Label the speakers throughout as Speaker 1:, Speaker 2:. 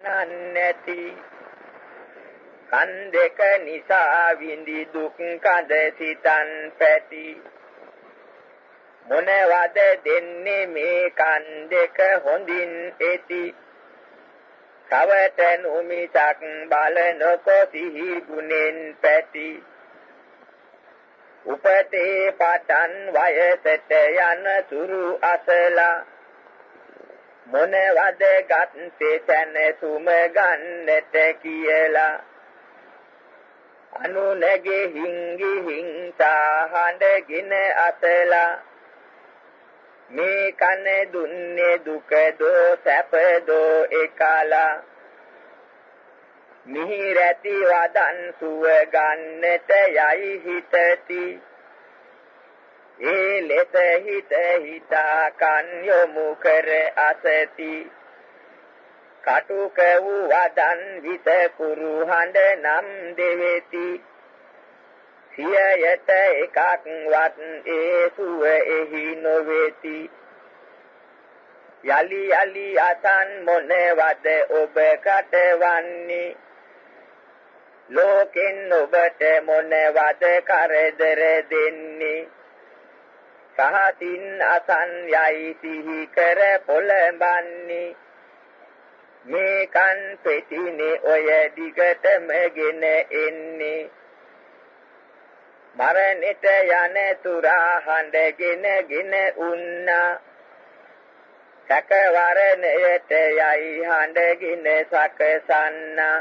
Speaker 1: නන්නැති කන් දෙක නිසා විඳි දුක් කඳ සිතන් පැති. මොනවද දෙන්නේ මේ කන් දෙක හොඳින් ඇති? තවට නුමිසක් බලනකො සිහි ගුණෙන් පැති. උපතේ පටන් වයසට යන සුරු අසලා මොනවද ගත්තේ තැනසුම ගන්නට කියලා. අනුනගේ හිංගි හිංසා හඬගෙන අසලා මේ කන දුන්නේ දුක දෝ සැප දෝ එකලා. මිහිරැති වදන් සුව ගන්නට යයි හිතති. ඒ ලෙස හිත හිතා කන් යොමු කර අසති. කටුක වූ වදන් විස කුරු හඬ නම් දෙවෙති. සියයට එකක්වත් ඒ සුව එහි නොවේති. යලි යලි අසන් මොනවද ඔබ කටවන්නේ? ලෝකෙන් ඔබට මොනවද කරදර දෙන්නේ? සහතින් අසන් යයි සිහි කර පොළඹන්නේ. මේ කන් පෙතිනේ ඔය දිගටම ගෙන එන්නේ. මරණෙට යන තුරා හඬගෙන ගෙන උන්නා. සැකවරණයට යයි හඬගෙන සකසන්නා.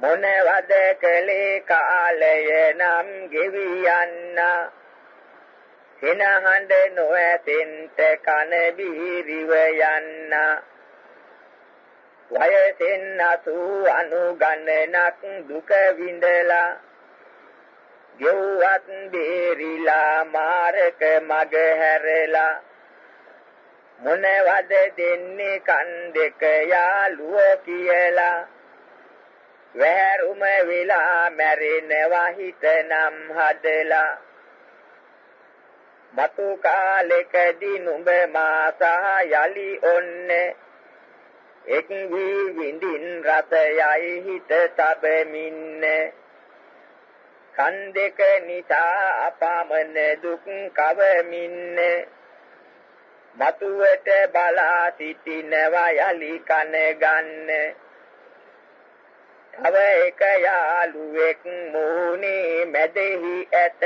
Speaker 1: මොනවද කලේ කාලය නම් ගෙවි යන්නා හිනහඬ නොඇතෙන්ට කන බිහිරිව යන්නා. වයසෙන් අසු අනුගණනක් දුක විඳලා ගෙව්වත් බේරිලා මාරක මග හැරලා මොනවද දෙන්නේ කන් දෙක යාළුව කියලා. වැරුම වෙලා මැරෙනවා හිතනම් හදලා මතු කාලෙකදී නුඹ මා සහ යලි ඔන්නේ. එක් වී විඳින් රසයයි හිත තබමින්නේ. කන් දෙක නිසා අපාමන දුක් කවමින්නේ. මතුවට බලා සිටිනවා යලි කන ගන්න. තව එක යාළුවෙක් මූණේ මැදෙහි ඇත.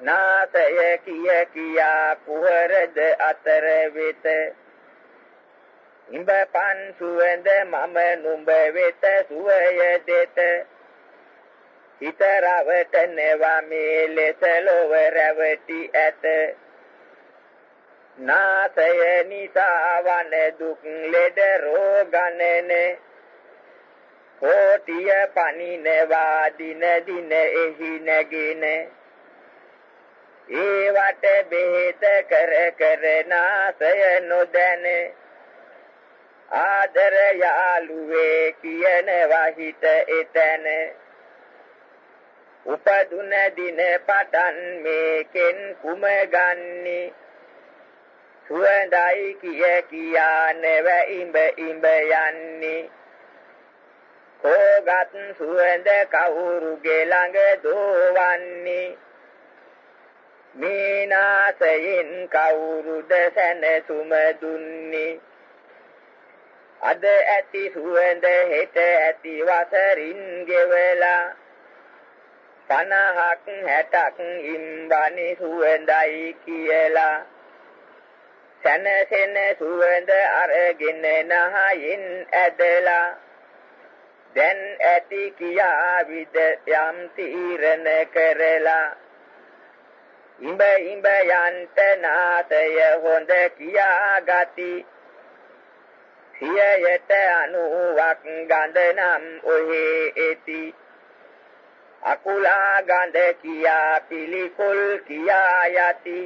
Speaker 1: නාසය කිය කියා කුහරද අතර වෙත. ඉඹ පන් සුවඳ මම නුඹ වෙත සුවය දෙත. හිතරවට නෙවා මේ ලෙස ලොව රැවටි ඇත. නාසය නිසා වන දුක් ලෙඩ රෝගනනේ කෝටිය පනිනවා දින දින එහි නැගින. ඒවට බෙහෙත කර කර නාසය නොදැන ආදර යාළුවේ කියනවා හිත එතන. උපදුන දින පටන් මේකෙන් කුම ගන්නේ? සුවඳයි කිය කියා නැව ඉඹ ඉඹ යන්නේ. කෝගත් සුවඳ කවුරුගේ ළඟ දෝවන්නේ? මීනාසයෙන් කවුරුද සැනසුම දුන්නේ? අද ඇති සුවඳ හෙට ඇති වසරින් ගෙවලා පනහක් හැටක් ඉම්බනි සුවඳයි කියලා. සැනසෙන සුවඳ අරගෙන නහයින් ඇදලා දැන් ඇති කියා විද යම් තීරණ කරලා ඉඹ ඉඹ යන්ත නාතය හොඳ කියා ගති සියයට අනුවක් ගඳ නම් ඔහේ එති අකුලා ගඳ කියා පිළිකුල් කියා යති.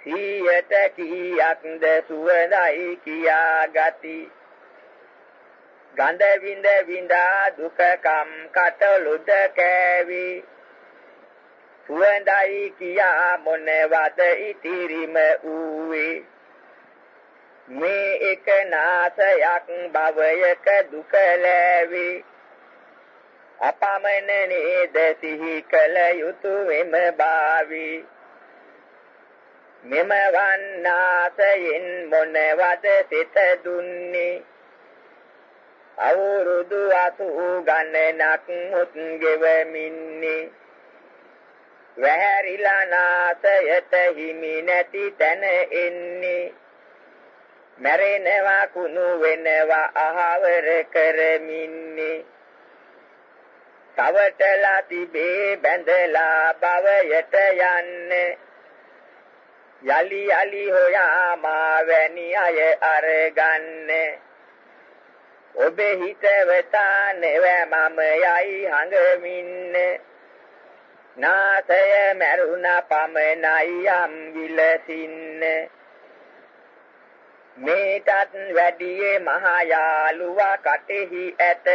Speaker 1: සියයට කීයක්ද සුවඳයි කියා ගති ගඳ විඳ විඳා දුකකම් කටලුද කෑවි. සුවඳයි කියා මොනවද ඉතිරිම ඌවේ මේ එක නාසයක් භවයක දුක ලැබි අපමණ නේද සිහි කළ යුතු වෙම බාවි. මෙම වන්නාසයෙන් මොනවද සිත දුන්නේ? අවුරුදු අතු ගණනක් මුත් ගෙවමින්නේ. වැහැරිලා නාසයට හිමි නැති තැන එන්නේ. මැරෙනවා කුණු වෙනවා අහවර කරමින්නේ. තවටලා තිබේ බැඳලා භවයට යන්නේ. යලි යලි හොයා මා වැනි අය අරගන්නේ. ඔබේ හිතවතා නෙව මම යයි හඟමින්නේ. නාසය මරුණ පමණයි යම් විලසින්න. මේටත් වැඩියේ මහ යාළුවා කටෙහි ඇත.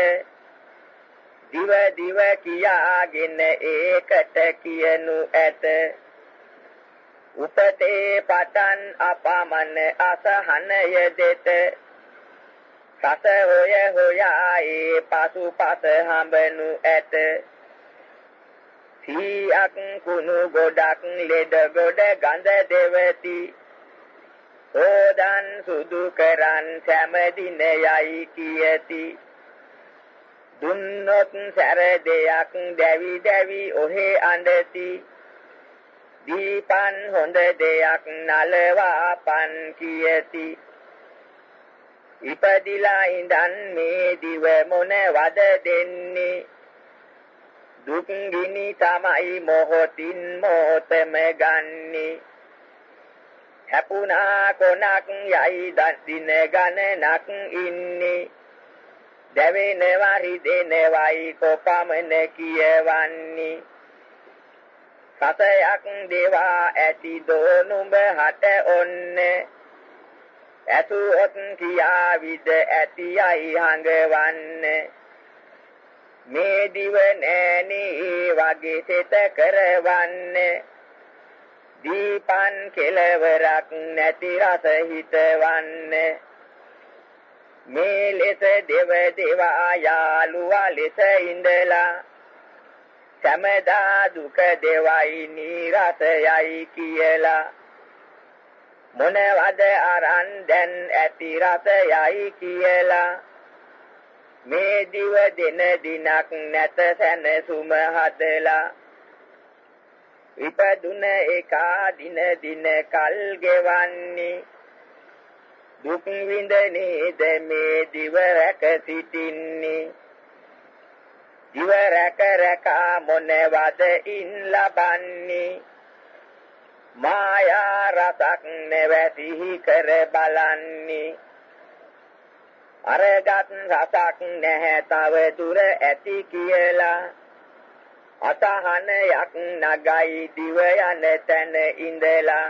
Speaker 1: දිව දිව කියාගෙන ඒකට කියනු ඇත. උපතේ පටන් අපමණ අසහනය දෙත. සත හොය හොයා ඒ පසුපස හඹනු ඇත. සීයක් කුණු ගොඩක් ලෙඩ ගොඩ ගඳ දෙවති. ඕදන් සුදු කරන් සෑමදින යයි කියති. දුන්නොත් සැර දෙයක් දැවි දැවි ඔහේ අඬති. දීපන් හොඳ දෙයක් නලවා පන් කියති. ඉපදිලා ඉඳන් මේ දිව මොනවද දෙන්නේ? දුක් ගිනි තමයි මොහොතින් මොහොතම ගන්නේ. හැපුණා කොනක් යයි දින ගණනක් ඉන්නේ. දැවෙනවා රිදෙනවයි කොපමණ කියවන්නේ. සතයක් දේවා ඇති දෝ නුඹ හට ඔන්නේ. ඇතුොත් කියාවිද ඇතියයි හඟවන්නේ. මේ දිව නෑනේ වගේ සිත කරවන්නේ. දීපන් කෙලවරක් නැති රස හිතවන්නේ. මේ ලෙස දෙව දේවා යාළුවා ලෙස ඉඳලා සමදා දුක දෙවයි නිරසයයි කියලා. මොනවද අරන් දැන් ඇති රසයයි කියලා. මේ දිව දින දිනක් නැත සැනසුම හදලා. ඉපදුන එකා දින දින කල් ගෙවන්නේ. දුක් විඳනේද මේ දිව රැක සිටින්නේ. දිව රැක රැක මොනවද ඉන් ලබන්නේ? මායා රසක් නැවැති කර බලන්නේ. අරගත් රසක් නැහැ තව දුර ඇති කියලා. අසහනයක් නගයි දිව යන තැන ඉඳලා.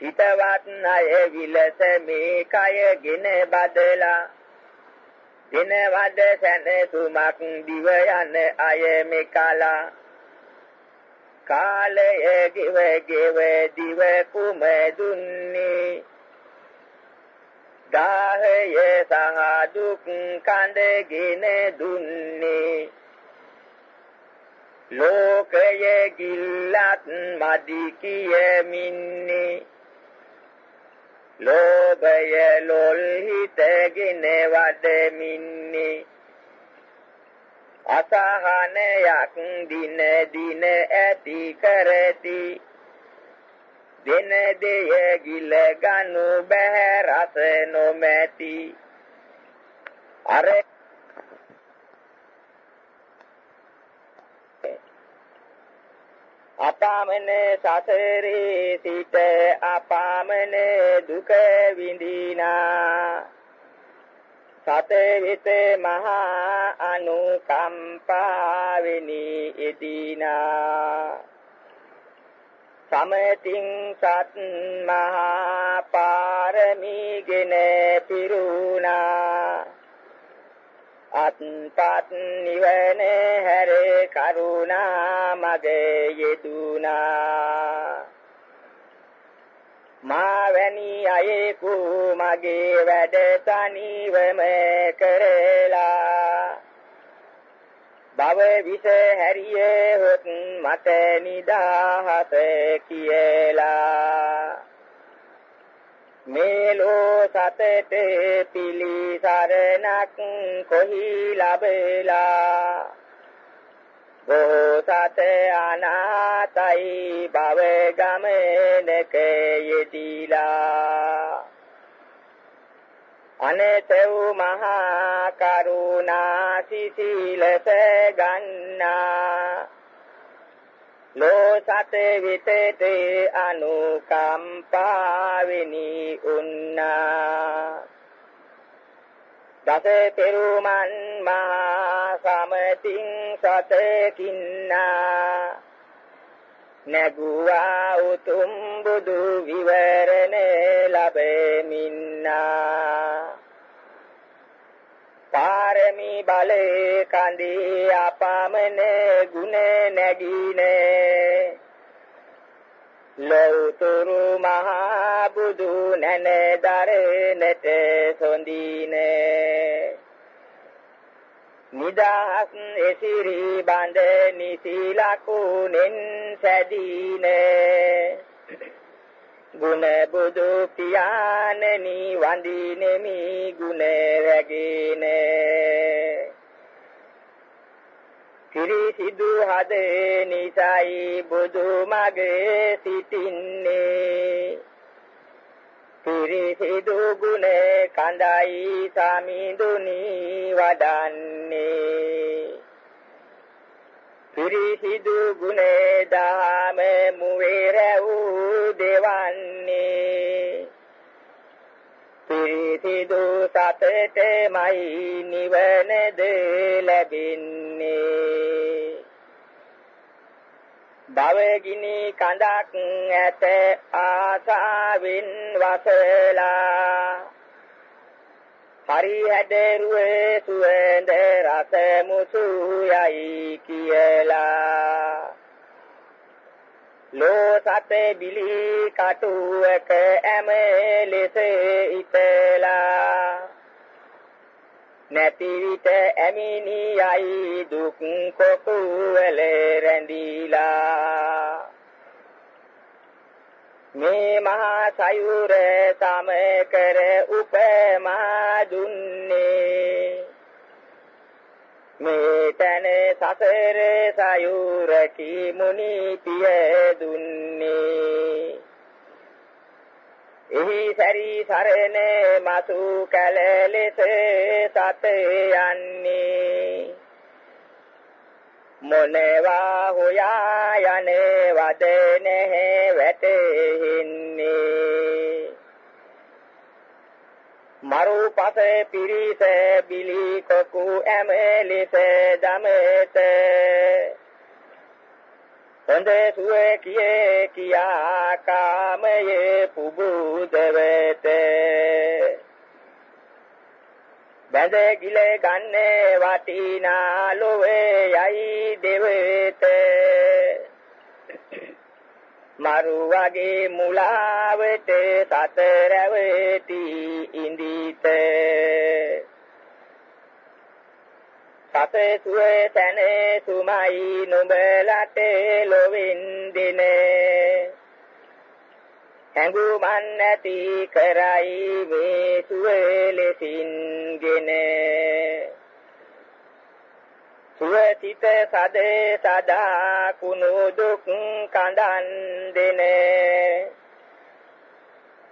Speaker 1: හිතවත් අය විලස මේ කයගෙන බදලා. දිනවද සැනසුමක් දිව යන අය මෙකලා. කාලය ගෙව ගෙව දිව කුම දුන්නේ දාහය සහ දුක් කඳගෙන දුන්නේ. ලෝකය ගිල්ලත් මදි කියමින්නේ. ලෝභය ලොල් හිතගෙන වඩමින්නේ. අසහනයක් දින දින ඇති කරති. දෙන දෙය ගිල ගනු බෑ රස නොමැති. අර අපාමන සසරේ සිට අපාමන දුක විඳිනා. සත විත මහා අනුකම්පාවෙනි එදිනා. සමතින් සත් මහා පාරමීගෙන පිරුණා. අත්පත් නිවන හැර කරුණා මගේ යෙදුනා මා වැනි අයෙකු මගේ වැඩ තනිවම කරලා බව විස හැරියේ හොත් මට නිදාහත කියලා. මේලෝ සතට පිලිසරණක් කොහි ලැබලා? බෝසත අනාතයි භව ගමනක යෙදීලා. අනත වූ මහා කරුණා සිසිලස ගන්නා. ලෝ සත විතේ අනුකම්පාවෙනි උන්නා. දස පෙරුමන් මහා සමතින් සතකින්නා. නැගුවා උතුම් බුදු විවරණ ලැබෙමින්නා. පාරමී බලේ කඳේ අපමණ ගුණ නැගිනේ. ලෞතුරු මහා බුදු නැන දරනට සොඳිනේ. නිදහස් එසිරි බඳ නිසිලකුණෙන් සැදීනේ. ගුණ බුදු පියාණනි වඳිනෙමි ගුණ රැගිනේ. පිරිසිදු හද නිසයි බුදු මගේ සිටින්නේ. පිරිසිදු ගුණ කඳයි සමිඳුනි වඩන්නේ. පිරිසිදු ගුණ දාම මුවේර වූ දෙවන්නේ. පිරිසිදු සතටමයි නිවනද ලැබෙන්නේ. භවගිනි කඳක් ඇත ආසාවෙන් වසලා. හරි හැඩරුවේ සුවඳ රස මුසු යයි කියලා. ලෝ සතේ බිලි කටුවක ඇම ලෙස ඉතලා නැති විට ඇමිනියයි දුක් කොකුවල රැඳීලා. මේ මහා සයුර සම කර උපමා දුන්නේ. මේ තන සසර සයුරකි මුනි පිය දුන්නේ එහි සැරි සරණ මසු කල ලෙස සත යන්නේ. මොනවා හොයා යන්නේ වද නැහැ වැටෙන්නේ මරු පස පිරිස බිලි කොකු ඇම ලෙස දමත හොඳ සුව කියේ කියා කාමයේ පුබුදවත. බඳ ගිල ගන්නේ වටිනා ලොවේ යයි දෙවත. මරු වගේ මුලාවට සතරවති ඉඳීත. සතේ සුවේ තනේ සුමයි නුඹලට ලොවින් දිනේ. හැඟුමන් නැති කරයි මේ සුවේ ලෙසින්ගෙන. සුවසිත සදේ සදා කුණු දුක් කඳන් දෙනේ.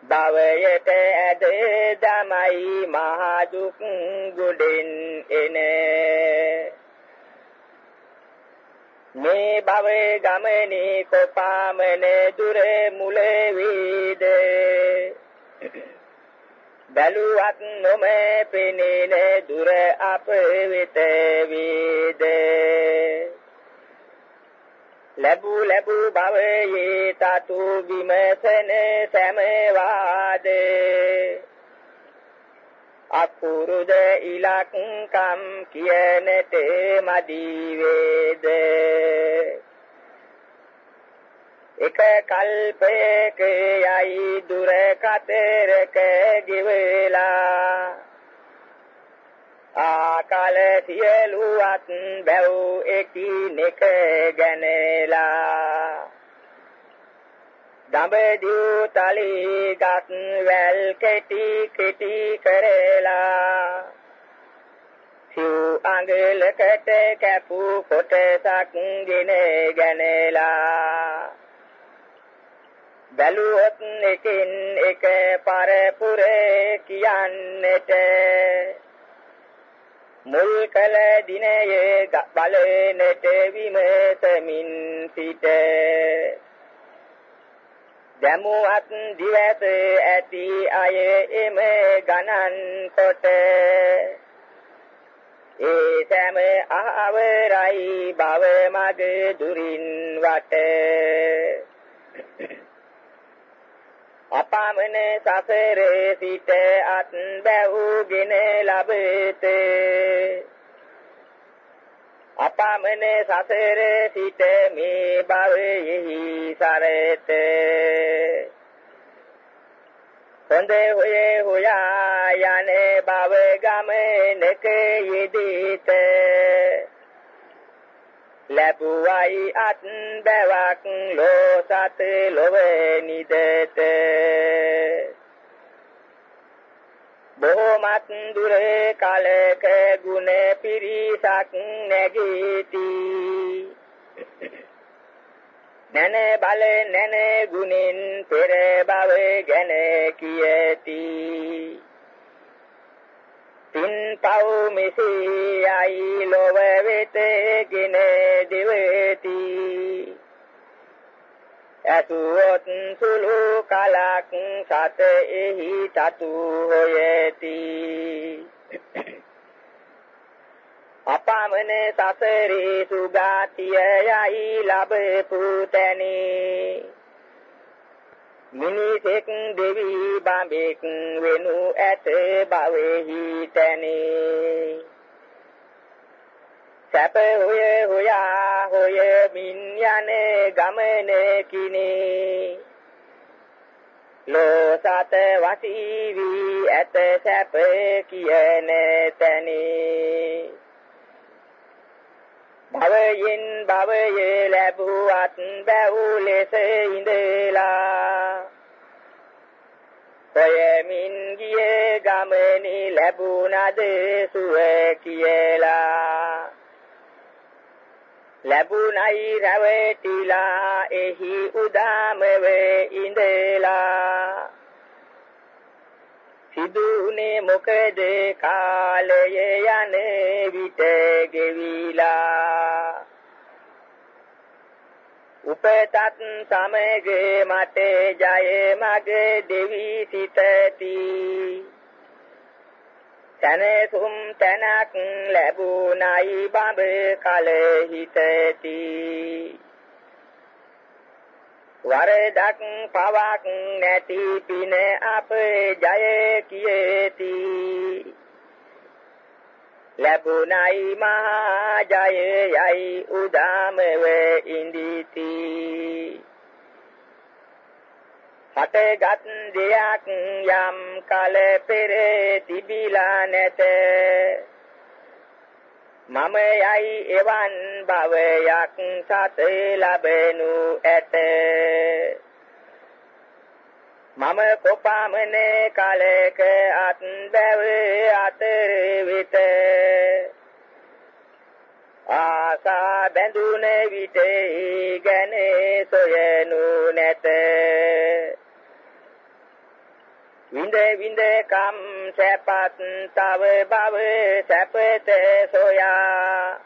Speaker 1: භවයට ඇද දමයි මහ දුක් ගොඩෙන් එනේ. මේ භවයේ ගමනේ කොපාමන දුර මුල වේද. බැලුවත් නොම පෙනෙන දුර අප වෙත වේද. ලැබු ලැබු භවයේ තතු විමසන සමවාද අකුරුද ඉලක්කම් කියනට මදි වේද? එක කල්පයක යයි දුර කතරක ගෙවලා. ආකල සියලුවත් බැව් එකිනෙක ගැනලා. දඹදිව් තලී ගත් වැල් කෙටි කෙටි කරලා. සිව් අඟලකට කැපු කොටසක් ගෙන ගැනලා. බැලුවොත් එකින් එක පරපුර කියන්නට. මුල් කල දිනයේ බලනට විමසමින් සිට. දැමුවත් දිවස ඇති අය එම ගණන් කොට. ඒ සෑම ආවරයි බව මග දුරින් වට. අපාමන සසරේ සිට අත් බැවුගෙන ලබතේ. අපාමන සසර සිට මේ භවයෙහි සරත. හොඳ හොයේ හොයා යන භව ගමනක යෙදිත. ලැබුවයි අත් බැවක් ලෝ සත ලොව නිදත. බොහොමත් දුර කලක ගුණ පිරිසක් නැගීති. නැන බල නැන ගුණෙන් පෙර බව ගැන කියති. තින් පව් මෙසේ යයි ලොව වෙතගෙන දෙවති. ඇසුවොත් සුළු කලක් සත එහි තතු හොයති. අපාමන සසරේ සුගාතිය යයි ලැබපු තැනේ. මිනිසෙක් දෙවි බඹෙක් වෙනු ඇත භවෙහි තැනේ. සැප හොය හොයා හොය මින් යන ගමන කිනේ. ලෝ සත වසී වී ඇත සැප කියන තැනේ. භවයෙන් භවයේ ලැබුවත් බැවු ලෙස ඉඳලා සොයමින් ගියේ ගමනේ ලැබුණද සුව කියලා. ලැබුණයි රැවටිලා එහි උදාමව ඉඳලා. සිදුනේ මොකද? කාලය යන විට ගෙවිලා. උපතත් සමග මට ජය මග දෙවි සිතති. තනසුම් තනක් ලැබුණයි බඹ කල හිතති. වරදක් පවක් නැති පින අප ජය කියති. ලැබුණයි මහා ජය යයි උදාමව ඉඳිති. හටගත් දෙයක් යම් කල පෙර තිබිලා නැත. මම යයි එවන් භවයක් සත ලැබෙනු ඇත. මම කොපමණ කලක අත් බැව අතර විත ආසා බැඳුන විට ගැන සොයනු නැත. විඳ විඳ කම් සැපත් තව බව සැපත සොයා.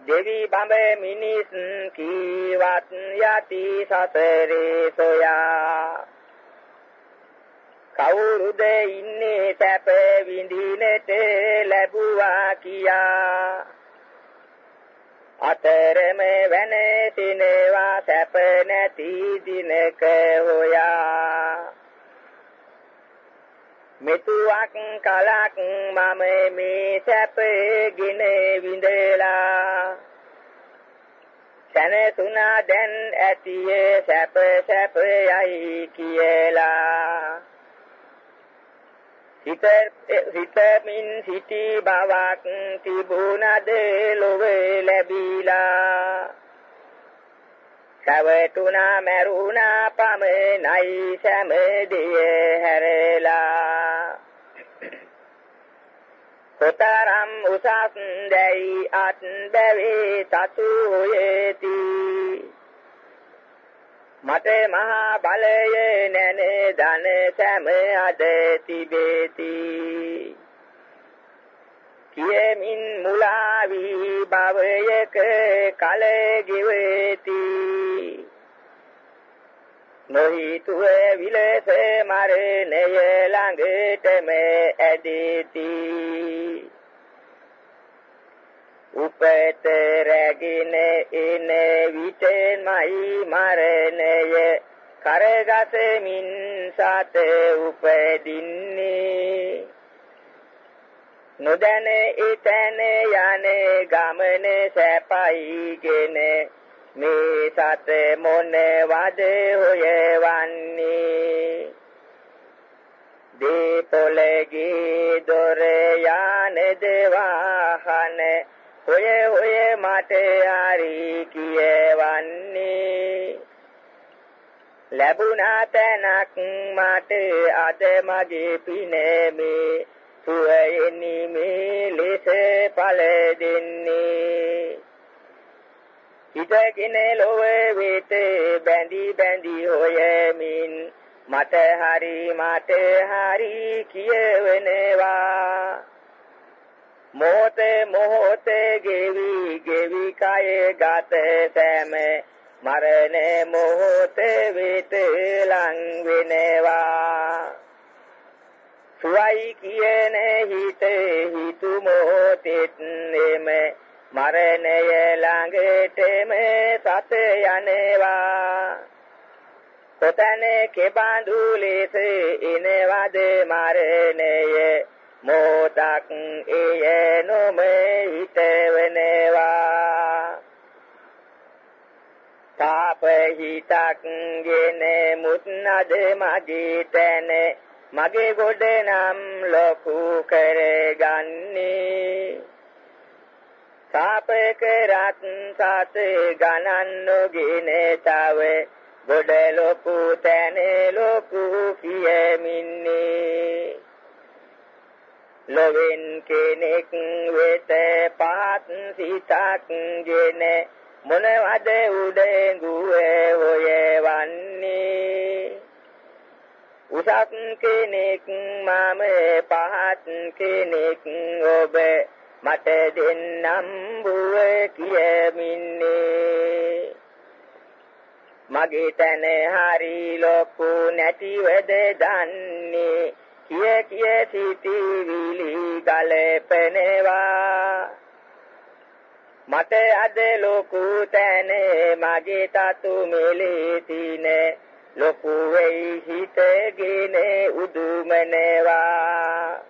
Speaker 1: දෙවි බඹ මිනිස් කීවත් යති සසරේ සොයා. කවුරුද ඉන්නේ සැප විඳිනට ලැබුවා කියා. අතරම වෙනසිනවා සැප නැති දිනක හොයා. මෙතුවක් කලක් මම මේ සැපගෙන විඳලා. සැනසුනා දැන් ඇතියේ සැප සැප යයි කියලා. හිත හිතමින් සිටි බවක් තිබුණද ලොවේ ලැබීලා. සවතුනා මරුණා පමනයි සමදිය හැරලා. කොතරම් උසස් දැයි අත් බැවේ සතු හොයති මට මහා බලය නැන ධන සැම අද තිබේති. කියමින් මුලා වී භවයක කල ගෙවති නොහිතුව විලස මරණය ළඟටම ඇදෙති. උපත රැගෙන එන විටමයි මරණය කරගසමින් සත උපදින්නේ. නොදැන ඊතන යන ගමන සැපයිගෙන මේ සත මොනවද හොයවන්නේ? දීපොලගේ දොර යන දෙවාහන හොය හොය මට හරි කියවන්නේ. ලැබුණා තැනක් මට අද මගේ පිනමේ. සුවයනි මේ ලෙස ඵල දෙන්නේ හිතගෙන ලොව වෙත බැඳි බැඳි හොයමින් මට හරි මට හරි කියවෙනවා. මොහොත මොහොත ගෙවි ගෙවි කය ගත සෑම මරණ මොහොත වෙත ලං වෙනවා. සුවයි කියන හිත හිතු මොහොතෙත් එම මරණය ළඟටම සත යනවා. කොතන කෙබඳු ලෙස එනවද මරණය? මොහොතක් එය නොම හිතවනවා. තාප හිතක් ගෙන මුත්නද මගේ තැන මගේ ගොඩ නම් ලොකු කරගන්නේ. තාප කරත් සත ගණන් නොගෙන තව ගොඩ ලොකු තැන ලොකු කියමින්නේ. ලොවෙන් කෙනෙක් වෙත පහත් සිතක් ගෙන මොනවද උඩඟුවේ හොයවන්නේ? උසස් කෙනෙක් මම පහත් කෙනෙක් ඔබ මට දෙන්නම් බුව කියමින්නේ. මගේ තන හරි ලොකු නැතිවද දන්නේ? කිය කිය සිටිවිලි ගලපනවා. මට අද ලොකු තැන මගේ තතු මෙලේ තින ලොකු වෙයි හිතගෙන උදුමනවා.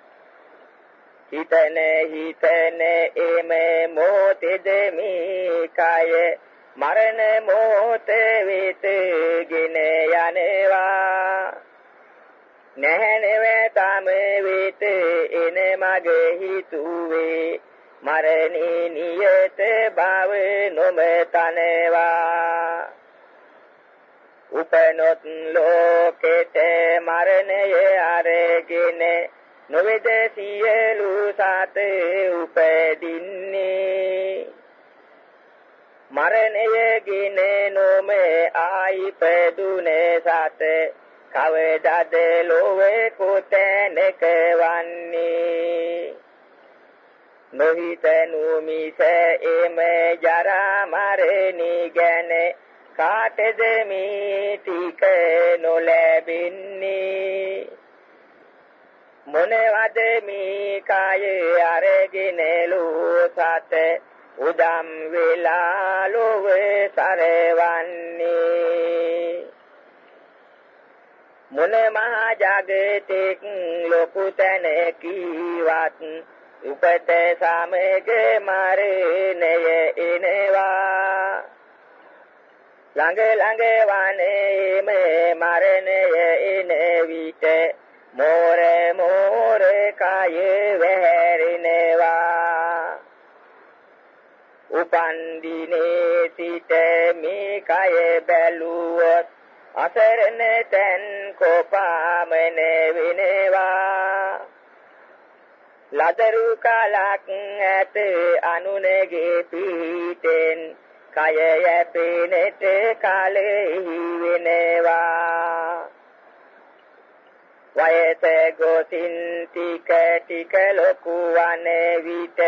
Speaker 1: හිතන හිතන එම මොතෙද මේ කය මරණ මොහොත වෙතගෙන යනවා. නැහැනව තම වෙත එන මගේ හිතුවේ මරණේ නියත බව නොමතනවා. උපනොත් ලෝකෙට මරණය අරගෙන නොවේද සියලු සත උපදින්නේ? මරණයගෙන නොම ආයිපදුනේ සත කවදද ලෝවේ කොතැනක වන්නේ? නොහිතනු මිස එම ජරා මරණි ගැන කාටද මේ ටික නොලැබෙන්නේ? මොනවද මේ කය අරගෙන ලෝසත? උදම් වෙලා ලොව සරවන්නේ. මොන මහා ජගතෙක් ලොකු තැන කීවත් උපත සමග මරණය එනවා.
Speaker 2: ළඟ ළඟ වනේ මේ මරණය එන විට මෝර මෝර කය වැහැරෙනවා. උපන් දිනේ සිට මේ කය බැලුවොත් අසරණ තැන් කොපාමන වෙනවා. ලදරු කලක් ඇත අනුනගේ පීතෙන් කය යැපෙනට කලෙහි වෙනවා. වයස ගොසින් ටික ටික ලොකු වන විට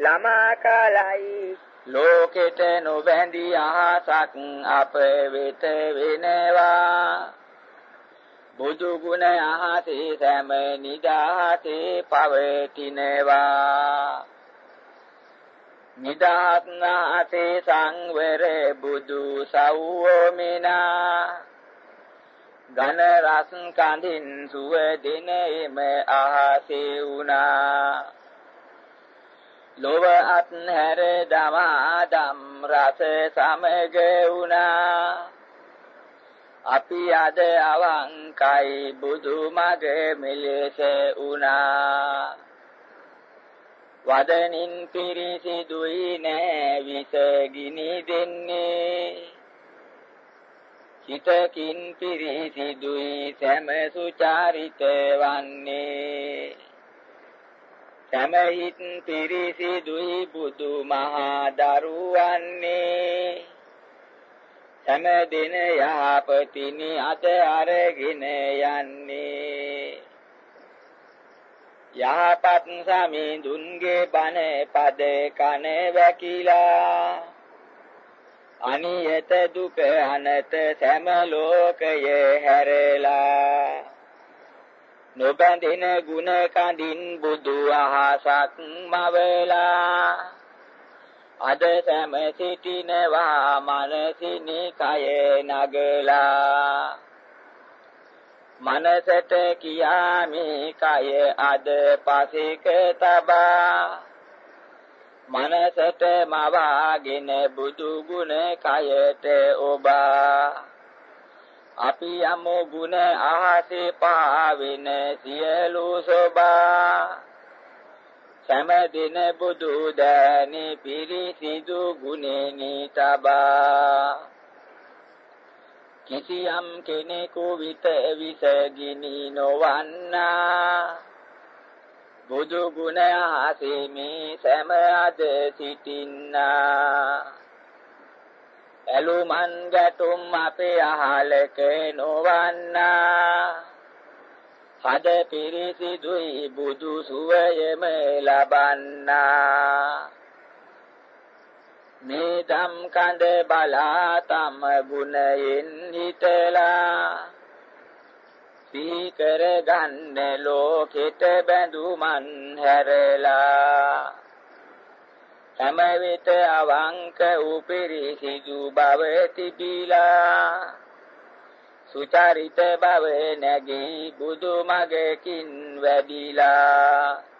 Speaker 2: ළමා කලයි
Speaker 1: ලෝකෙට නොබැඳී අහසක් අප වෙත වෙනවා. බුදු ගුණ අහසේ සෑම නිදාසේ පවතිනවා. නිදාත්නාසේ සංවර බුදු සව්වමිනා. ඝන රස කඳින් සුව දිනෙම අහසේ උනා ලොව අත්හැර දමා දම් රස සමග වුණා. අපි අද අවංකයි බුදු මග මෙලෙස වුණා. වදනින් පිරිසිදුයි නෑ විස ගිනි දෙන්නේ. හිතකින් පිරිසිදුයි සෑම සුචාරිත වන්නේ. සමහිත් පිරිසිදුයි බුදු මහා දරුවන්නේ. සම දින යහපතිනි අද අරගෙන යන්නේ. යහපත් සමිඳුන්ගේ බණ පද කන වැකිලා. අනියත දුක අනත සෑම ලෝකයේ හැරලා. නොබැඳෙන ගුණ කඳින් බුදු අහසක් මවලා. අද සැම සිටිනවා මනසිනි කය නගලා. මනසට කියාමි කය අද පසික තබා. මනසට මවාගෙන බුදු ගුණ කයට ඔබා. අපි යමු ගුණ ආසේ පාවෙන සියලු සෝබා. සෑම දින බුදු දෑනි පිරිසිදු ගුණෙනි තබා. කිසියම් කෙනෙකු විත විසගිනි නොවන්නා. බුදු ගුණ ආසේ මේ සෑම අද සිටින්නා. ඇලුමන් ගැටුම් අපේ අහලක නොවන්නා. හද පිරිසිදුයි බුදු සුවයම ලබන්නා. මේ ධම් කඳ බලා තම ගුණයෙන් හිතලා සීකර ගන්න ලෝකෙට බැඳුමන් හැරලා හැම විට අවංක උපිරිසිදු බව තිබිලා සුචරිත බව නැගී බුදු මගකින් වැඩිලා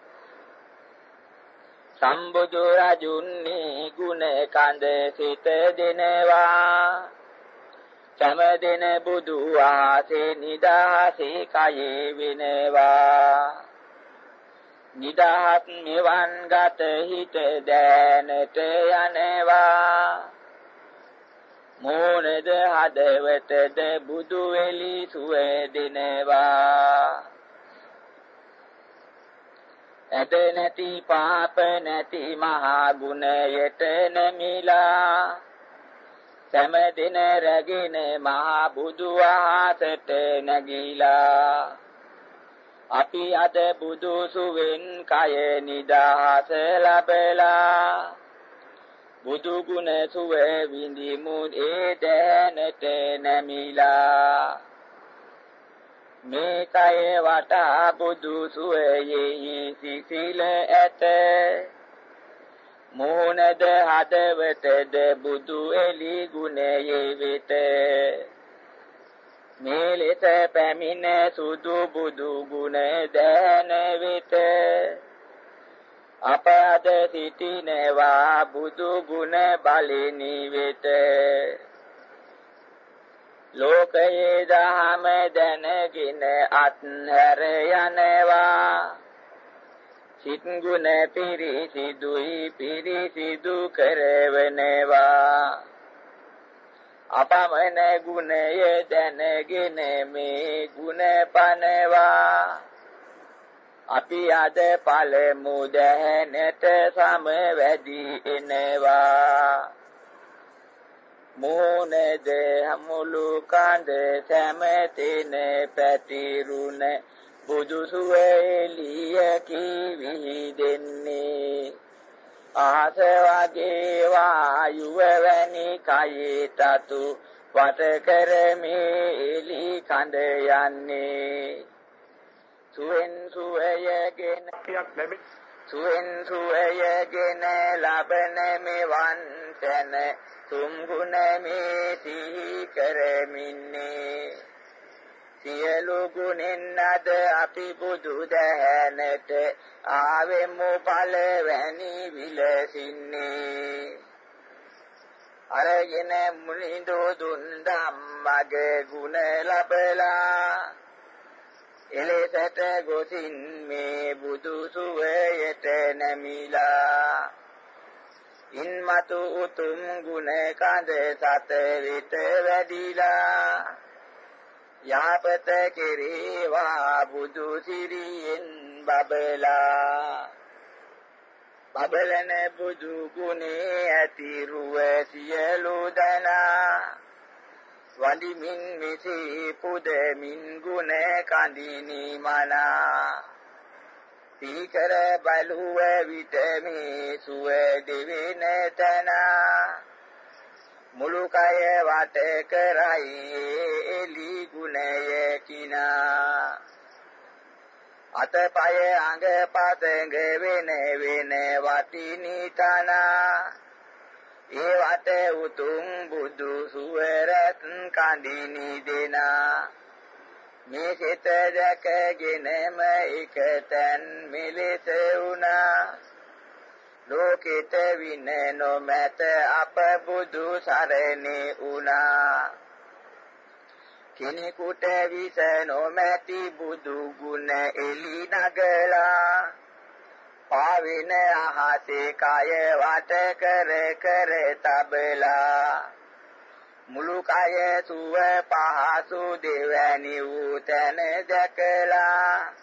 Speaker 1: සම්බුදු රජුන්නි ගුණ කඳ සිත දෙනවා. සම දින බුදු ආසේ නිදාසේ කයේ වෙනවා. නිදහත් නිවන් ගත හිත දෑනට යනවා. මෝනද හදවතද බුදු වෙලි සුව දෙනවා. ඇද නැති පාප නැති මහා ගුණයට නමිලා. සෑම දින රැගෙන මහා බුදු ආසට නැගීලා. අපි අද බුදු සුවෙන් කය නිදහස ලැබලා. බුදු ගුණ සුව විඳිමු ඒ දැනට නැමිලා. මේ කය වටා බුදු සුවයෙහි සිසිල ඇත. මෝනද හදවතද බුදු එලි ගුණයේ වෙත. මේ ලෙස පැමිණ සුදු බුදු ගුණ දැන වෙත. අප අද සිටිනවා බුදු ගුණ බලෙනි වෙත. ලෝකයේ දහම දැනගෙන අත්හැර යනවා. සිත් ගුණ පිරිසිදුයි පිරිසිදු කරවනවා. අපමණ ගුණය දැනගෙන මේ ගුණ පනවා. අපි අද පළමු දැහැනට සමවැදි එනවා. මෝනද මුළු කඳ සැමතෙන පැතිරුණ. බුදු සුවේලිය කිවිදෙන්නේ ආස වගේ වායුව වැනි කයිතතු වට කරමේ එලි කඳ යන්නේ. සුවෙන් සුවයගෙන සුවෙන් සුවයගෙන ලබන මෙවන් තැන තුම් ගුණ මේ සිහි කරමින්නේ. සියලු ගුණෙන් අද අපි බුදු දහනට ආවෙමු පළවැනි විලසින්නේ. අරගෙන මුනිදු දුන් ධම්මගේ ගුණ ලබලා එලෙසට ගොසින් මේ බුදු සුවයට නැමිලා ඉන්මතු උතුම් ගුණ කඳ සත විත වැඩිලා. යහපත කෙරේවා බුදු සිරියෙන් බබලා. බබලන බුදු ගුණේ ඇති රුව සියලු දනා. වඳිමින් මෙසේ පුදමින් ගුණ කඳිනි මනා. සීකර බලුව විට මේ සුව දෙවෙන තනා මුළු කය වට කරයි එලි ගුණය කිනා. අතපය අඟ පතඟ වෙන වෙන වටිනි තනා. ඒ වට උතුම් බුදු සුවරත් කඳිනි දෙනා. මේ සිත දැකගෙනම එකතැන් මෙලෙස වුණා. ලෝකෙත වින නොමැත අප බුදු සරණේ උනා කෙනෙකුට විස නොමැති බුදු ගුණ එලි නගලා පාවින අහසේ කය වට කර කර තබලා මුළු කය සුව පහසු දෙවැනි වූ තැන දැකලා.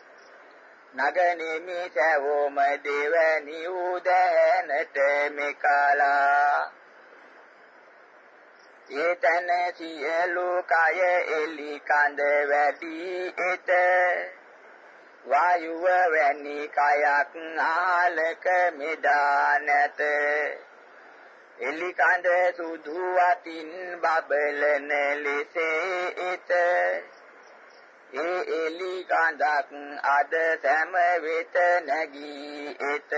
Speaker 1: නගනෙමි සැවොම දෙවැනි උදැනට මෙකලා. ඒතන සියලු කය එලි කඳ වැඩි එත. වායුව වැනි කයක් ආලක මෙදා නැත. එලි කඳ සුදු අතින් බබලන ලෙසේ එත ඒ එලි කඳක් අද සෑම වෙත නැගී එත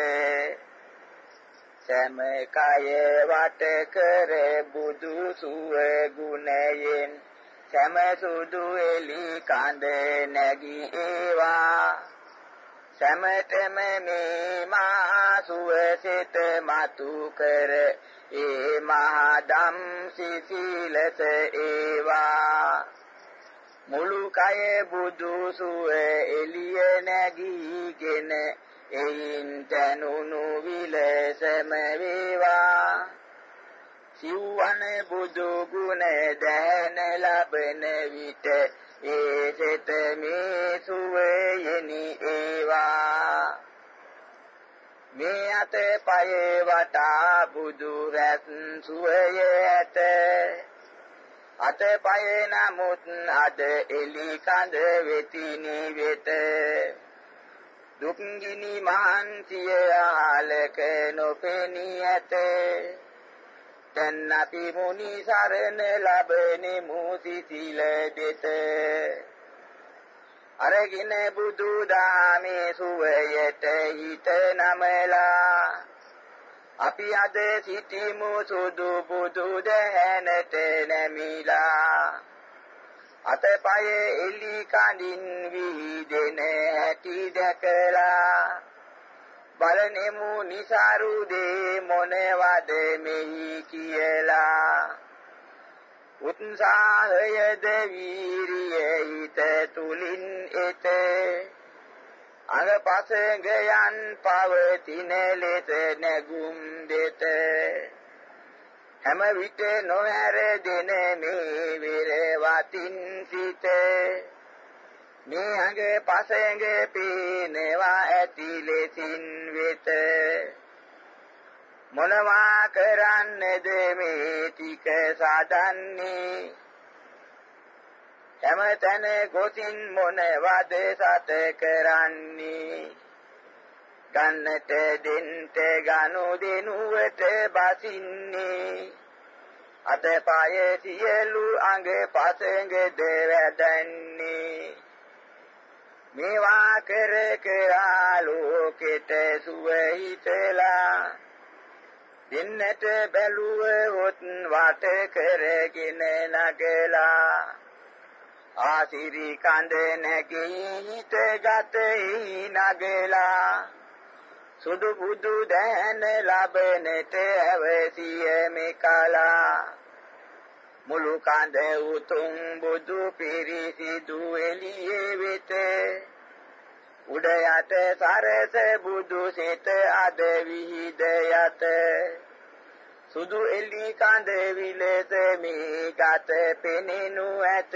Speaker 1: සෑම කය වට කර බුදු සුව ගුණයෙන් සෑම සුදු එලි කඳ නැගී ඒවා සෑමතෙම මේ මා සුව සිත මතු කර ඒ මහා ධම් සිසිලස ඒවා. මුළු කය බුදු සුව එළිය නැගීගෙන එයින් තනුණු විලසම වේවා. සිව්වන බුදු ගුණ දැන ලබන විට ඒ සිත මේ සුවයනි ඒවා. මේ අත පය වටා බුදු රැත් සුවය ඇත අතපය නමුත් අද එලි කඳ වෙතිනි වෙත. දුක්ගිනි මහන්සිය ආලක නොපෙනී ඇත. දැන් අපි මුනි සරණ ලබනේ මුසිසිල දෙත. අරගෙන බුදු දාමේ සුවයට හිත නමලා. අපි අද සිටිමු සුදු බුදු දැහැනට නැමිලා. අතපය එලි කඳින් විහිදෙන හැටි දැකලා. බලනෙමු નિසරු දේ මොනවද මෙහි කියලා. උත්සාහයද වීරිය හිත තුලින් එත. අඟපසඟයන් පවතින ලෙස නැගුම් දෙත. හැම විට නොහැර දෙන මේ විරවතින් සිට මේ අඟ පසඟ පීනවා ඇති ලෙසින් වෙත. මොනවා කරන්නේද මේ ටික සාදන්නේ? හැමතැන ගොසින් මොනවද සත කරන්නේ? ගන්නට දෙන්ට ගනු දෙනුවට බසින්නේ. අතපය සියලු අඟ පසඟද වැදන්නේ මේවා කර කර ලෝකෙට සුව හිතලා දෙන්නට බැලුව හොත් වට කරගෙන නගලා. ආසිරි කඳ නැගී හිතගත නගලා. සුදු බුදු දැන ලබනට අවසිය මෙකලා මුළු කඳ උතුම් බුදු පිරිසිදු එළියේ වෙත. උඩ යට සරස බුදු සිත අද විහිද යත සුදු එලි කඳ විලස මේ ගත පෙනෙනු ඇත.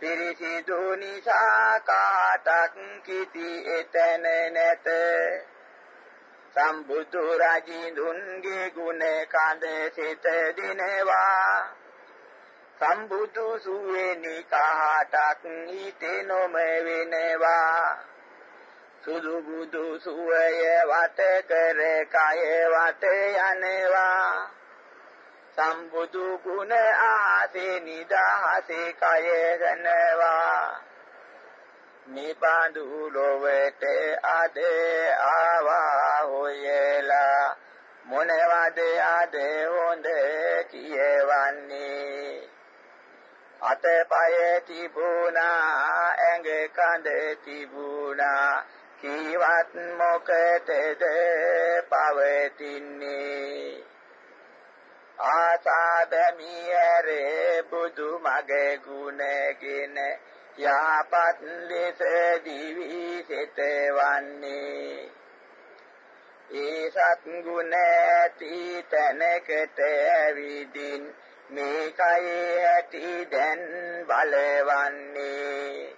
Speaker 1: පිරිසිදු නිසා කාටක් කිති එතන නැත. සම්බුදු රජිඳුන්ගේ ගුණ කඳ සිත දිනවා. සම්බුදු සුවේනි කාටක් හිතේ නොම වෙනවා. සුදු බුදු සුවය වට කර කය වට යනවා. සම්බුදු ගුණ ආසේ නිදහසේ කය ගනවා. නිබඳු ලොවට අද ආවා හොයලා. මොනවද අද හොඳ කියවන්නේ? අතපය තිබුණා ඇඟ කඳ තිබුණා. කීවත් මොකටද පවතින්නේ? ආසාදමියරේ බුදු මගේ ගුණගෙන යාපත් ලෙස දිවි සිතවන්නේ. ඒ සත් ගුණ ඇති තැනකට ඇවිදින් මේ කයේ ඇති දැන් බලවන්නේ.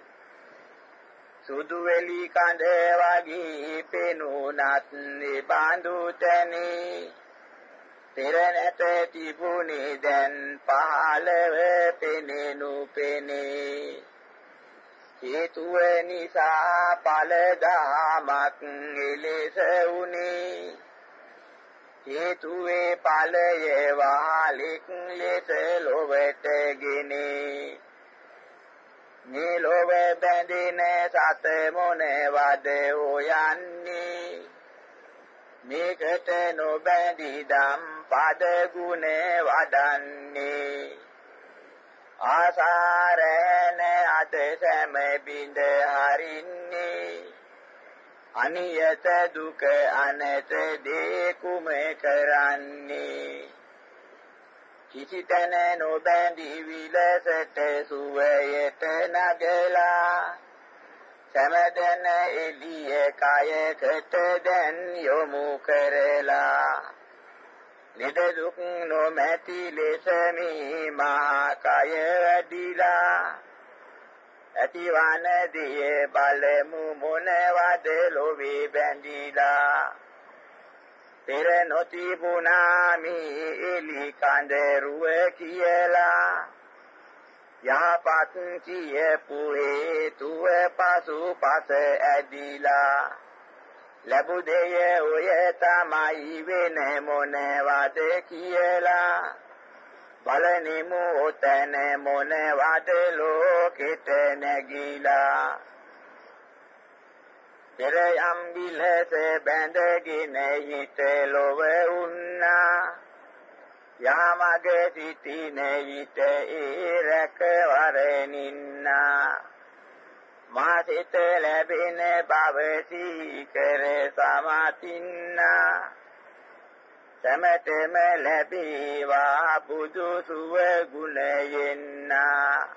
Speaker 1: සුදු වෙලි කඳ වගේ පෙනුනත් නිබඳු තැනේ. පෙර නැත තිබුණේ දැන් පහළව පෙනෙනු පෙනේ. හේතුව නිසා ඵල දහමක් එලෙස උනේ හේතුවේ ඵලය වාලික් ලෙස ලොවට ගෙනේ. මේ ලොව බැඳින සත මොනවද හොයන්නේ මේකට නොබැඳී දම් පද ගුණ වඩන්නේ. ආසාරණ අද සැම බිඳ හරින්නේ. අනියත දුක අනත දේ කුම කරන්නේ? කිසි තැන නොබැඳී විලසට සුවයට නගලා. සමදන එළිය කයකට දැන් යොමු කරලා. නිද දුක් නොමැති ලෙස මේ මහා කය වැඩිලා. ඇතිවන දිය බලමු මොනවද ලොවේ බැඳිලා. පෙර නොතිබුණා මේ එලි කඳරුව කියලා. යහපත් කියපු හේතුව පසු පස ඇදිලා. ලැබුදෙය ඔය තමයි වෙන මොනවද කියලා. බලනිමු ඔතන මොනවද ලෝකෙට නැගිලා. පෙර යම් විලස බැඳගෙන හිත ලොව උන්නා. යාමගේ සිටින හිත ඒ රැකවරනින්නා මා සිත ලැබෙන බව සීකර සමතින්නා. සමතෙම ලැබේවා බුදු සුව ගුණයෙන්නා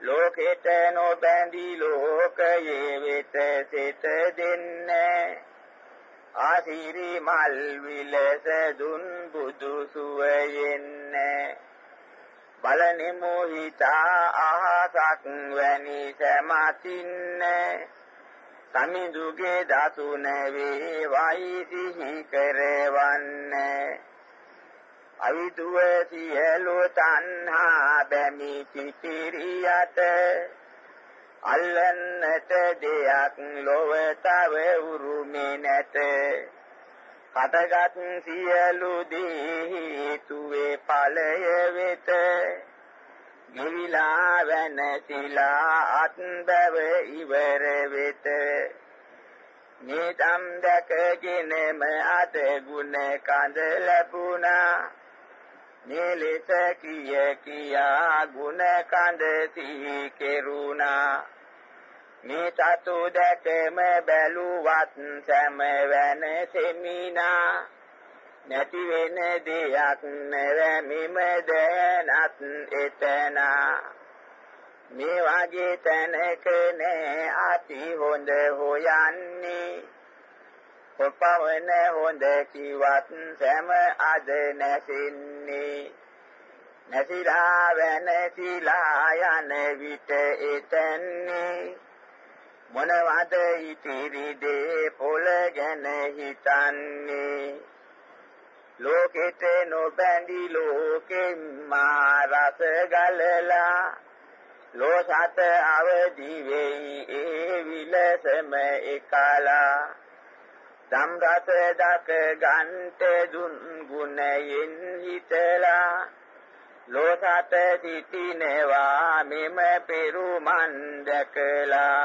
Speaker 1: ලෝකෙට නොබැඳි ලෝකයේ වෙත සිත දෙන්නේ. ආසිරි මල් විලස දුන් බුදු සුවයෙන්නේ. බලනෙමු හිතා අහසක් වැනි සමතින්නේ. සමිඳුගේ දසුන වේවයි සිහි කරවන්නේ. අවිදුව සියලු තණ්හා බැමි සිටිරියට අල්ලන්නට දෙයක් ලොව තව උරුමේ නැත. කටගත් සියලු දේ තුවේ ඵලය වෙත. ගිවිලා වෙනසිලා අත්බව ඉවර වෙත. නිදම් දැකගෙනම අද ගුණ කඳ ලැබුණා. නිලෙස කිය කියා ගුණ කඳ සිහි කෙරුණා. මේ තතු දැකම බැලුවත් සෑම වෙන සෙමිනා. නැති වෙන දෙයක් නැවැමිම දැනත් එතන. මේ වාගේ තැනක නෑ අති හොඳ හොයන්නේ. කොපවන හොඳ කිවත් සෑම අද නැසින්නේ. නැසිලා වෙනසිලා යන විට එතන්නේ. මොනවද ඉතිරි දේ පොළ ගැන හිතන්නේ? ලෝකෙට නොබැඳි ලෝකෙන් මා රස ගලලා ලෝසත අවදි වෙයි ඒ විලසම එකලා. දම් රස දක ගන්ට දුන් ගුණයෙන් හිතලා ලෝසත සිටිනවා මෙම පෙරුමන් දැකලා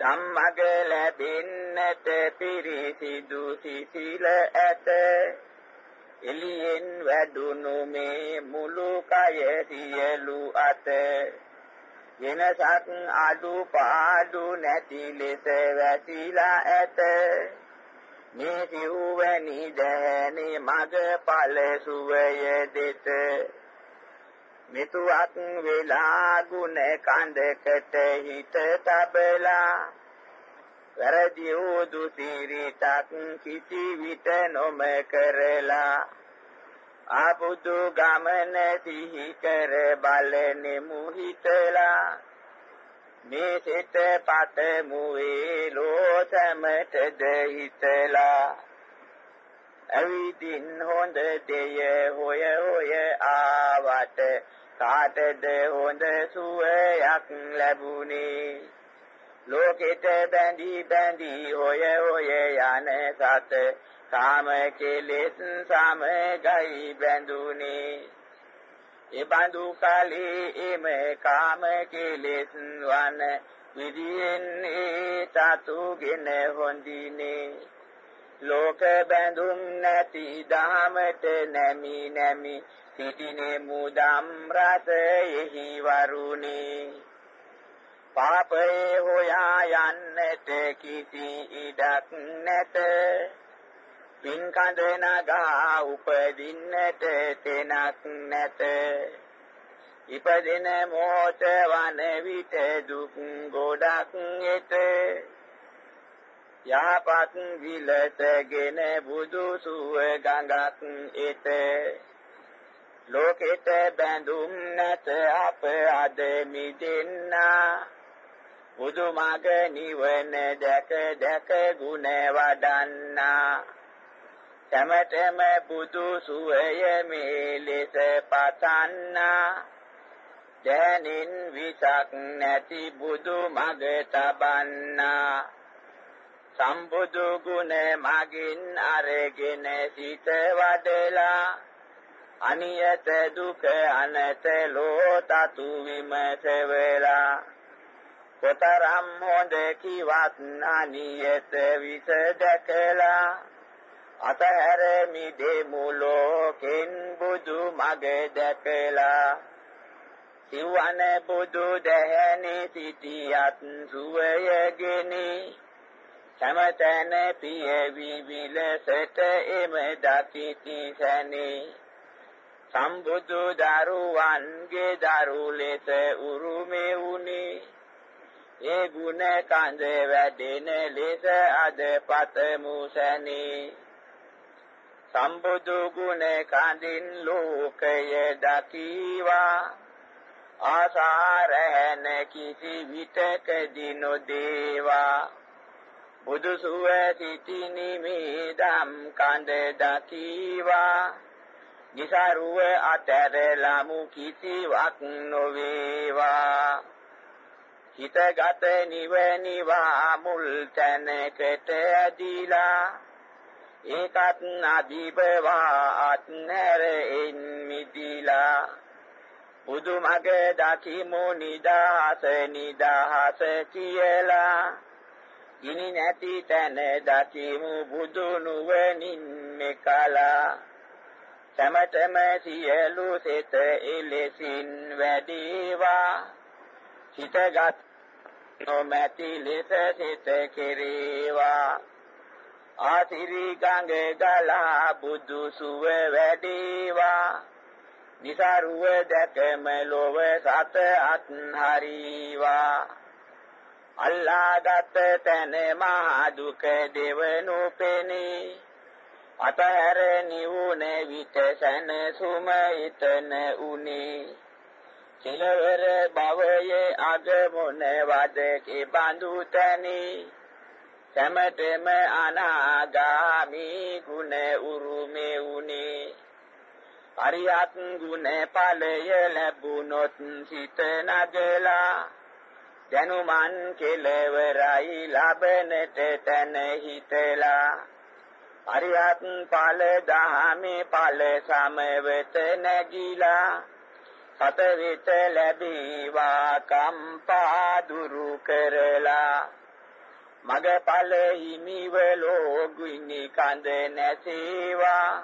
Speaker 1: ධම්මග ලැබෙන්නට පිරිසිදු සිසිල ඇත. එළියෙන් වැඩුණු මේ මුළු කය සියලු අත. වෙනසක් අඩු පාඩු නැති ලෙස වැසිලා ඇත. මේ සිව්වැනි දැනේ මග ඵල සුවය දෙත. මෙතුවක් වෙලා ගුණ කඳකට හිත තබලා වැරදි වූ දුසිරිතක් කිසි විට නොම කරලා ආබුදු ගමන සිහි කර බලනෙමු හිතලා. මේ සිත පතමු වේලෝසමටද හිතලා. ඇවිදින් හොඳ දෙය හොය හොය ආවට කාටද හොඳ සුවයක් ලැබුණේ? ලෝකෙට බැඳි බැඳි හොය හොය යන සත කාම කෙලෙස් සමගයි බැඳුනේ. එබඳු කලී එම කාම කෙලෙස් වන විදියෙන් ඒ තතුගෙන හොඳිනේ. ලෝක බැඳුම් නැති දහමට නැමි නැමි සිටිනේ මුදම් රසයෙහි වරුණේ පාපේ හොයා යන්නට කිසි ඉඩක් නැත. පින් කඳ නගා උපදින්නට තෙනක් නැත. ඉපදින මොහොත වන විට දුක් ගොඩක් එත. යහපත් විලසගෙන බුදු සුව ගඟක් එත. ලෝකෙට බැඳුම් නැත අප අද මිදෙන්නා. බුදු මග නිවන දැක දැක ගුණ වඩන්නා. සමතම බුදු සුවය මේ ලෙස පතන්නා. දැනින් විසක් නැති බුදු මග තබන්නා. සම්බුදු ගුණ මගින් අරගෙන සිත වඩලා අනියත දුක අනත ලෝතතු විමසවලා කොතරම් හොඳ කිවත් අනියත විස දැකලා අතහැර මිදෙමු ලෝකෙන් බුදු මග දැකලා. සිවණ බුදු දැහැනි සිටියත් සුවයගෙන. සමතන පිය විවිලසට එම දකිති සැනේ. සම්බුදු දරුවන්ගේ දරු ලෙස උරුමේ උනේ ඒ ගුණ කඳ වැඩෙන ලෙස අද පතමු සැනේ. සම්බුදු ගුණ කඳින් ලෝකය දකීවා. ආසාරණ කිසි විතකදී නොදේවා. බුදු සුව සිටිනි මේ දම් කඳ දකීවා. නිසරුව අතරලමු කිසිවක් නොවේවා. හිතගත නිවනිවා මුල් තැනකට ඇදිලා. ඒකත් අදිබවා අත්නැර එන් මිදිලා. බුදු මග දකිමු නිදහස නිදහස කියලා. ගිනි නැති තැන දකිමු බුදු නුවණින් මෙකලා. සමතම සියලු සිත එලෙසින් වැඩිවා. හිතගත් නොමැති ලෙස සිත කෙරේවා. ආතිරි ගංග ගලා බුදු සුව වැඩිවා. නිසරුව දැකම ලොව සත අත්හරීවා අල්ලාගත් තැන මහ දුක දෙවනු පෙනී. අතහැර නිවුන විට සැනසුම ිතන උනේ. කෙලවර භවයේ අගමොන වදකේ බඳු තැනී. සමතෙම අනාගාමි ගුණ උරුමේ උනේ අරියත් ගුණ ඵලය ලැබුණොත් සිත නගලා දැනුමන් කෙලවරයි ලබනට තන හිතලා. අරියත් ඵල දහමේ ඵල සමවත නැගිලා සත විත ලැබීවා කම්පා දුරු කරලා. මග ඵල හිමිව ලෝගුනි කඳ නැසේවා.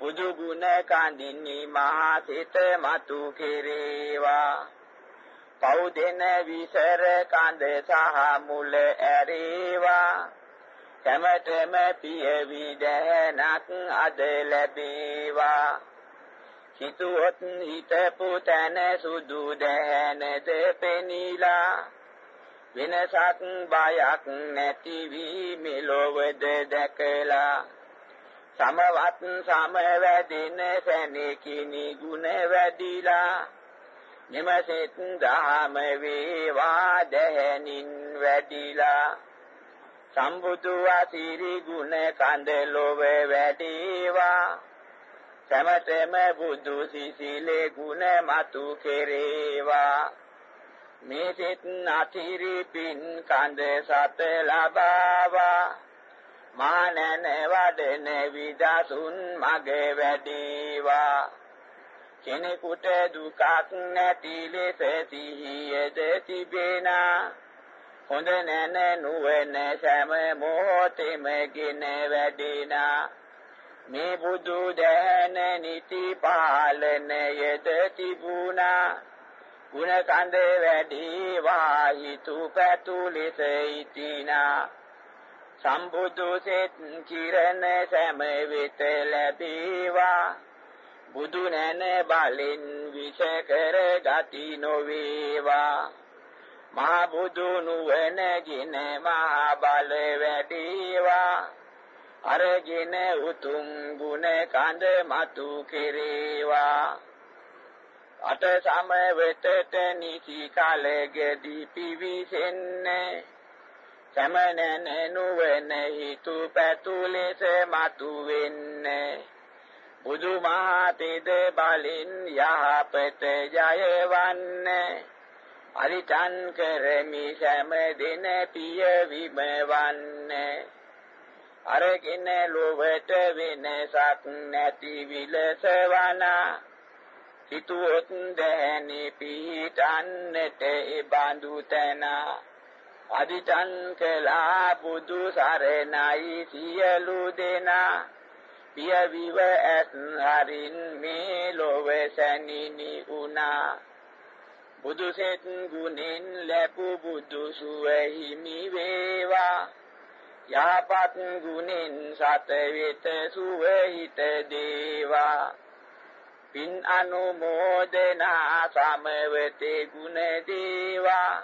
Speaker 1: බුදු ගුණ කඳින්නි මහා සිත මතු කෙරේවා. පව් දෙන විසර කඳ සහ මුල ඇරේවා. සමතම පිය විදහනක් අද ලැබේවා. හිතුවොත් හිතපු තැන සුදු දැහැනද පෙනිලා. වෙනසක් බයක් නැති වී මෙලොවද දැකලා. සමවත් සමවැදින සැනකිනි ගුණ වැඩිලා. නිමසෙත් දහම වේවා දැහැනින් වැඩිලා. සම්බුදු ආසිරි ගුණ කඳ ලොව වැඩිවා. සමතම බුදු සිසිලේ ගුණ මතු කෙරේවා. මේ සිත් අතිරි පින් කඳ සත ලබාවා. මානන වඩන විදසුන් මග වැඩිවා. කෙනෙකුට දුකක් නැති ලෙස සිහියද තිබෙනා. හොඳ නැන නුවණ සෑම මොහොතෙම ගෙන වැඩිනා. මේ බුදු දහන නිති පාලනයද තිබුණා. ගුණ කඳ වැඩි වාහිතු පැතු ලෙස ඉතිනා. සම්බුදු සෙත් කිරණ සෑම වෙත ලැබේවා. බුදු නැන බලෙන් විෂ කර ගති නොවේවා. මහ බුදු නුවණගෙන මහ බල වැඩිවා. අරගෙන උතුම් ගුණ කඳ මතු කෙරේවා. අට සමවෙතට නිසි කලගෙදි පිවිසෙන්නේ සමනන නුවණ හිතු පැතු ලෙස මතු වෙන්නේ. බුදු මහතෙද බලින් යහපත ජයවන්නේ අරිතන් කරමි සෑම දින පිය විමවන්නේ අරගෙන ලොවට වෙනසක් නැති විලසවනා. හිතුවොත් දැනි පිහිටන්නට ඉබඳු තැන. අදිටන් කළා බුදු සරණයි සියලු දෙනා. පිය විව ඇස් හරින් මේ ලොව සැනිනි උනා බුදු සෙත් ගුණෙන් ලැබු බුදු සුව හිමි වේවා යහපත් ගුණෙන් සත වෙත සුව හිත දේවා. පින් අනුමෝදනා සමවතේ ගුණ දේවා.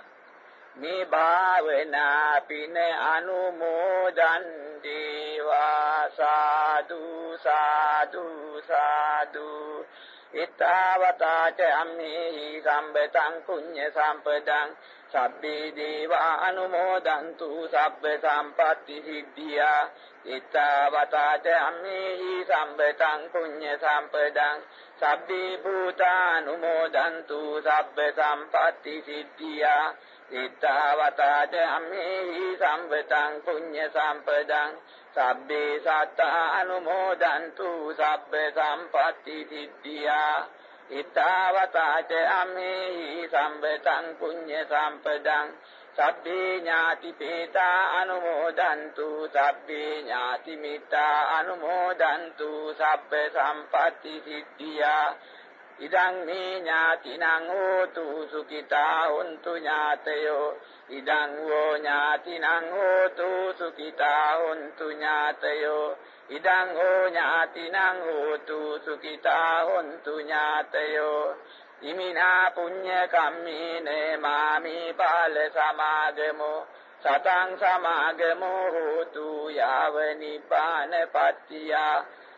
Speaker 1: මේ භාවනා පින අනුමෝදන් දේවා. සාදු සාදු සාදු. ඊතාවතාච අම්මේහි සම්බතං කුඤ්ඤ සම්පදං සබ්බේ දේවා අනුමෝදන්තු සබ්බ සම්පatti සිද්ධියා. ඊතාවතාච අම්මේහි සම්බතං කුඤ්ඤ සම්පදං සබ්බේ භූතානුමෝදන්තු සබ්බ සම්පatti සිද්ධියා. ඊතාවතාච අම්මේහි සම්බතං කුඤ්ඤ සම්පදං සබ්බේ සත්තා අනුමෝදන්තු සබ්බ සම්පatti සිද්ධියා ඊතාවතාච අම්මේහි සම්බතං කුඤ්ඤ සම්පදං. සබ්බේ ඥාති පේතා අනුමෝදන්තු සබ්බේ ඥාති මිත්තා අනුමෝදන්තු සබ්බ සම්පatti සිද්ධියා ඉදං මේ ඥාතිනං හෝතු සුඛිතා හොන්තු ඥාතයෝ. ඉදං වෝ ඥාතිනං හෝතු සුඛිතා හොන්තු ඥාතයෝ. ඉදං හෝ ඥාතිනං හෝතු සුඛිතා හොන්තු ඥාතයෝ. ඉමිනා පුඤ්ඤ කම්මේන මාමි බාල සමාගමෝ. සතං සමාගමෝ හෝතු යාව නිපාන පත්තියා.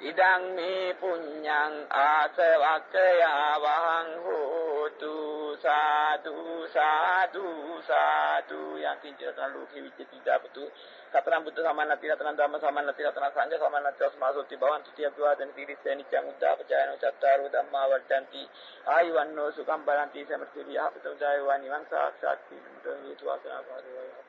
Speaker 1: ඉදං මේ පුඤ්ඤං ආසවක්ඛයා වහං හෝතු සාදු සාදු සාදු යකින් චරණ ලෝකේ විච්චති දාපතු සතරම් බුද්ධ සමන්නති රතන ධම්ම සමන්නති රතන සංඝ සමන්නති අස්මාසෝති භවන්තු තියද්වාදන තීරිසේ නිච්ඡං උද්ධාපචායන චත්තාරෝ ධම්මා වඩ්ඩಂತಿ ආයුවන්නෝ සුඛම් බලಂತಿ සමර්ථි විහපතෝ ජායවා නිවන් සාක්ෂාත් කිරීමට හේතු වාසනා පාදේවා